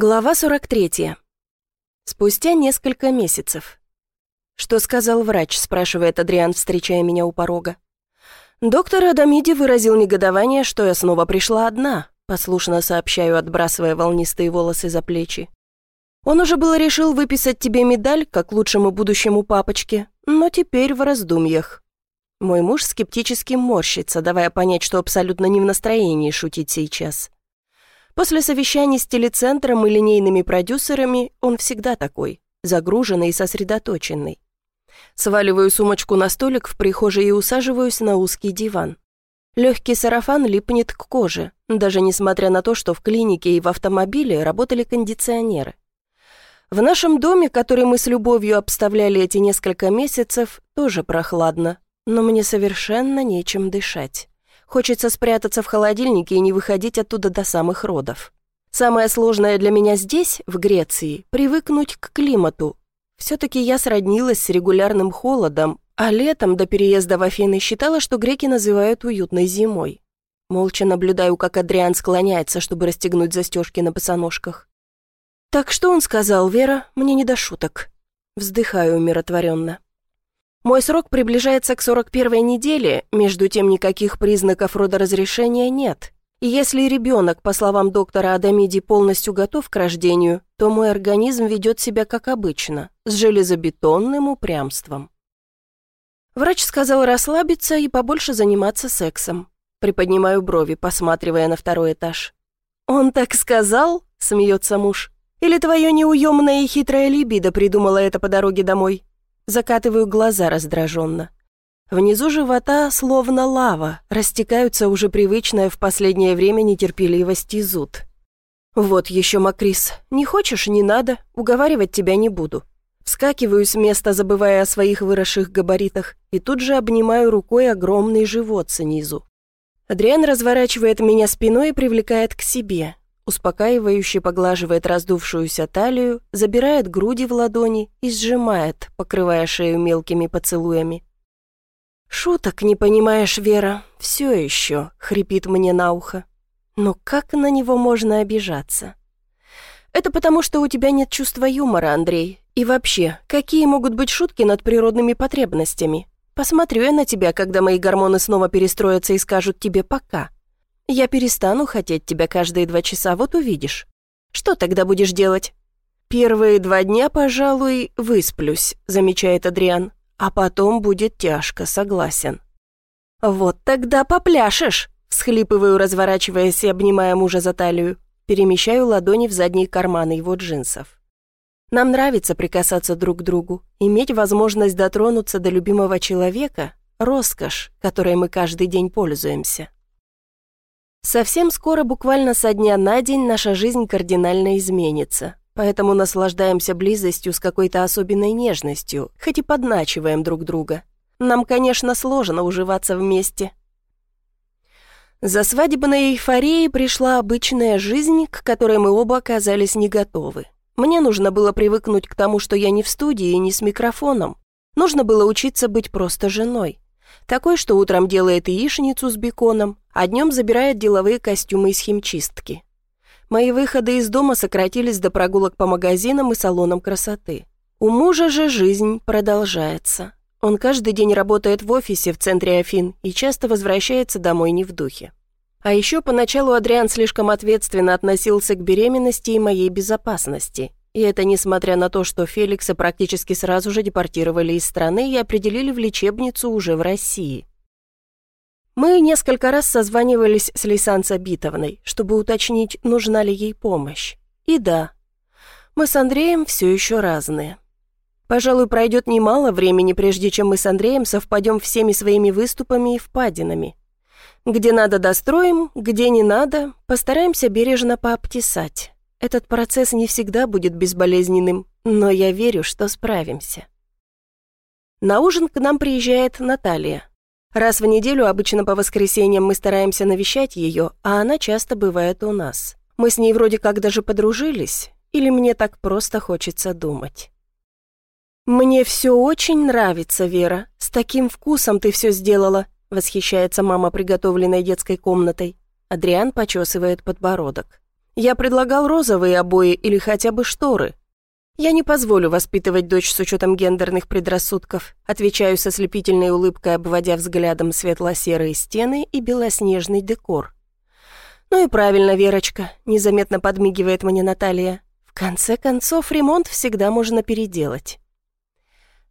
Глава 43. Спустя несколько месяцев. «Что сказал врач?» – спрашивает Адриан, встречая меня у порога. Доктор Адамиди выразил негодование, что я снова пришла одна, послушно сообщаю, отбрасывая волнистые волосы за плечи. Он уже было решил выписать тебе медаль, как лучшему будущему папочке, но теперь в раздумьях. Мой муж скептически морщится, давая понять, что абсолютно не в настроении шутить сейчас. После совещаний с телецентром и линейными продюсерами он всегда такой, загруженный и сосредоточенный. Сваливаю сумочку на столик в прихожей и усаживаюсь на узкий диван. Легкий сарафан липнет к коже, даже несмотря на то, что в клинике и в автомобиле работали кондиционеры. В нашем доме, который мы с любовью обставляли эти несколько месяцев, тоже прохладно, но мне совершенно нечем дышать. Хочется спрятаться в холодильнике и не выходить оттуда до самых родов. Самое сложное для меня здесь, в Греции, привыкнуть к климату. Все-таки я сроднилась с регулярным холодом, а летом до переезда в Афины считала, что греки называют уютной зимой. Молча наблюдаю, как Адриан склоняется, чтобы расстегнуть застежки на босоножках. «Так что он сказал, Вера? Мне не до шуток». Вздыхаю умиротворенно. Мой срок приближается к 41-й неделе, между тем никаких признаков родоразрешения нет. И если ребенок, по словам доктора Адамиди, полностью готов к рождению, то мой организм ведет себя как обычно, с железобетонным упрямством. Врач сказал расслабиться и побольше заниматься сексом. Приподнимаю брови, посматривая на второй этаж. «Он так сказал?» — смеется муж. «Или твое неуемное и хитрое либидо придумала это по дороге домой?» Закатываю глаза раздраженно. Внизу живота словно лава, растекаются уже привычная в последнее время нетерпеливость и зуд. «Вот еще, Макрис, не хочешь, не надо, уговаривать тебя не буду». Вскакиваю с места, забывая о своих выросших габаритах, и тут же обнимаю рукой огромный живот снизу. Адриан разворачивает меня спиной и привлекает к себе, успокаивающе поглаживает раздувшуюся талию, забирает груди в ладони и сжимает, покрывая шею мелкими поцелуями. «Шуток не понимаешь, Вера, все еще», — хрипит мне на ухо. «Но как на него можно обижаться?» «Это потому, что у тебя нет чувства юмора, Андрей. И вообще, какие могут быть шутки над природными потребностями? Посмотрю я на тебя, когда мои гормоны снова перестроятся и скажут тебе «пока». Я перестану хотеть тебя каждые два часа, вот увидишь. Что тогда будешь делать?» «Первые два дня, пожалуй, высплюсь», — замечает Адриан. «А потом будет тяжко, согласен». «Вот тогда попляшешь», — всхлипываю, разворачиваясь и обнимая мужа за талию. Перемещаю ладони в задние карманы его джинсов. Нам нравится прикасаться друг к другу, иметь возможность дотронуться до любимого человека — роскошь, которой мы каждый день пользуемся. Совсем скоро, буквально со дня на день, наша жизнь кардинально изменится. Поэтому наслаждаемся близостью с какой-то особенной нежностью, хоть и подначиваем друг друга. Нам, конечно, сложно уживаться вместе. За свадебной эйфорией пришла обычная жизнь, к которой мы оба оказались не готовы. Мне нужно было привыкнуть к тому, что я не в студии и не с микрофоном. Нужно было учиться быть просто женой. Такой, что утром делает яичницу с беконом, а днем забирает деловые костюмы из химчистки. Мои выходы из дома сократились до прогулок по магазинам и салонам красоты. У мужа же жизнь продолжается. Он каждый день работает в офисе в центре Афин и часто возвращается домой не в духе. А еще поначалу Адриан слишком ответственно относился к беременности и моей безопасности. И это несмотря на то, что Феликса практически сразу же депортировали из страны и определили в лечебницу уже в России. Мы несколько раз созванивались с Лисанца Битовной, чтобы уточнить, нужна ли ей помощь. И да, мы с Андреем все еще разные. Пожалуй, пройдет немало времени, прежде чем мы с Андреем совпадем всеми своими выступами и впадинами. Где надо достроим, где не надо, постараемся бережно пообтесать. Этот процесс не всегда будет безболезненным, но я верю, что справимся. На ужин к нам приезжает Наталья. Раз в неделю, обычно по воскресеньям, мы стараемся навещать ее, а она часто бывает у нас. Мы с ней вроде как даже подружились, или мне так просто хочется думать. «Мне все очень нравится, Вера. С таким вкусом ты все сделала», — восхищается мама приготовленной детской комнатой. Адриан почесывает подбородок. Я предлагал розовые обои или хотя бы шторы. Я не позволю воспитывать дочь с учетом гендерных предрассудков, отвечаю со слепительной улыбкой, обводя взглядом светло-серые стены и белоснежный декор. Ну и правильно, Верочка, незаметно подмигивает мне Наталья. В конце концов, ремонт всегда можно переделать.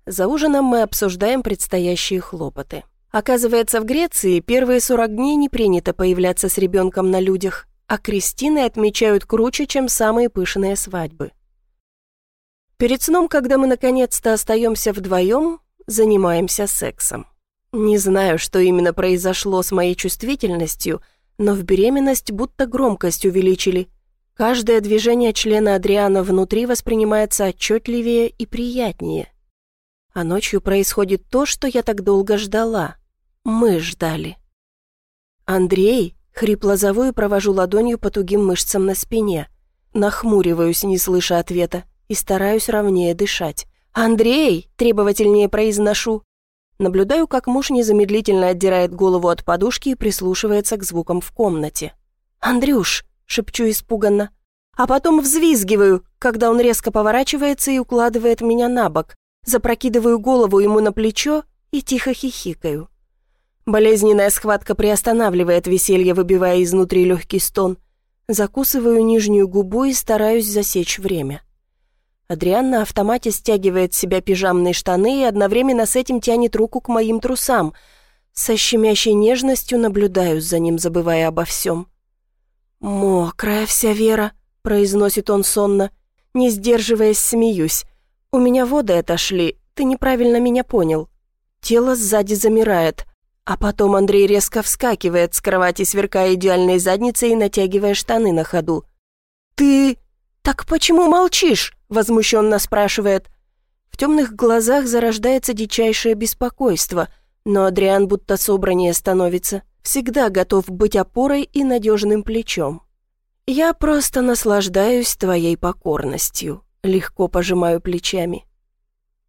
За ужином мы обсуждаем предстоящие хлопоты. Оказывается, в Греции первые 40 дней не принято появляться с ребенком на людях, а крестины отмечают круче, чем самые пышные свадьбы. Перед сном, когда мы наконец-то остаемся вдвоем, занимаемся сексом. Не знаю, что именно произошло с моей чувствительностью, но в беременность будто громкость увеличили. Каждое движение члена Адриана внутри воспринимается отчетливее и приятнее. А ночью происходит то, что я так долго ждала. Мы ждали. Андрей Хрипло зову и провожу ладонью по тугим мышцам на спине. Нахмуриваюсь, не слыша ответа, и стараюсь ровнее дышать. «Андрей!» — требовательнее произношу. Наблюдаю, как муж незамедлительно отдирает голову от подушки и прислушивается к звукам в комнате. «Андрюш!» — шепчу испуганно. А потом взвизгиваю, когда он резко поворачивается и укладывает меня на бок. Запрокидываю голову ему на плечо и тихо хихикаю. Болезненная схватка приостанавливает веселье, выбивая изнутри легкий стон. Закусываю нижнюю губу и стараюсь засечь время. Адриан на автомате стягивает с себя пижамные штаны и одновременно с этим тянет руку к моим трусам. Со щемящей нежностью наблюдаю за ним, забывая обо всем. «Мокрая вся Вера», — произносит он сонно. Не сдерживаясь, смеюсь. «У меня воды отошли, ты неправильно меня понял». Тело сзади замирает. А потом Андрей резко вскакивает с кровати, сверкая идеальной задницей и натягивая штаны на ходу. «Ты... так почему молчишь?» — возмущенно спрашивает. В темных глазах зарождается дичайшее беспокойство, но Адриан будто собраннее становится, всегда готов быть опорой и надежным плечом. «Я просто наслаждаюсь твоей покорностью», — легко пожимаю плечами.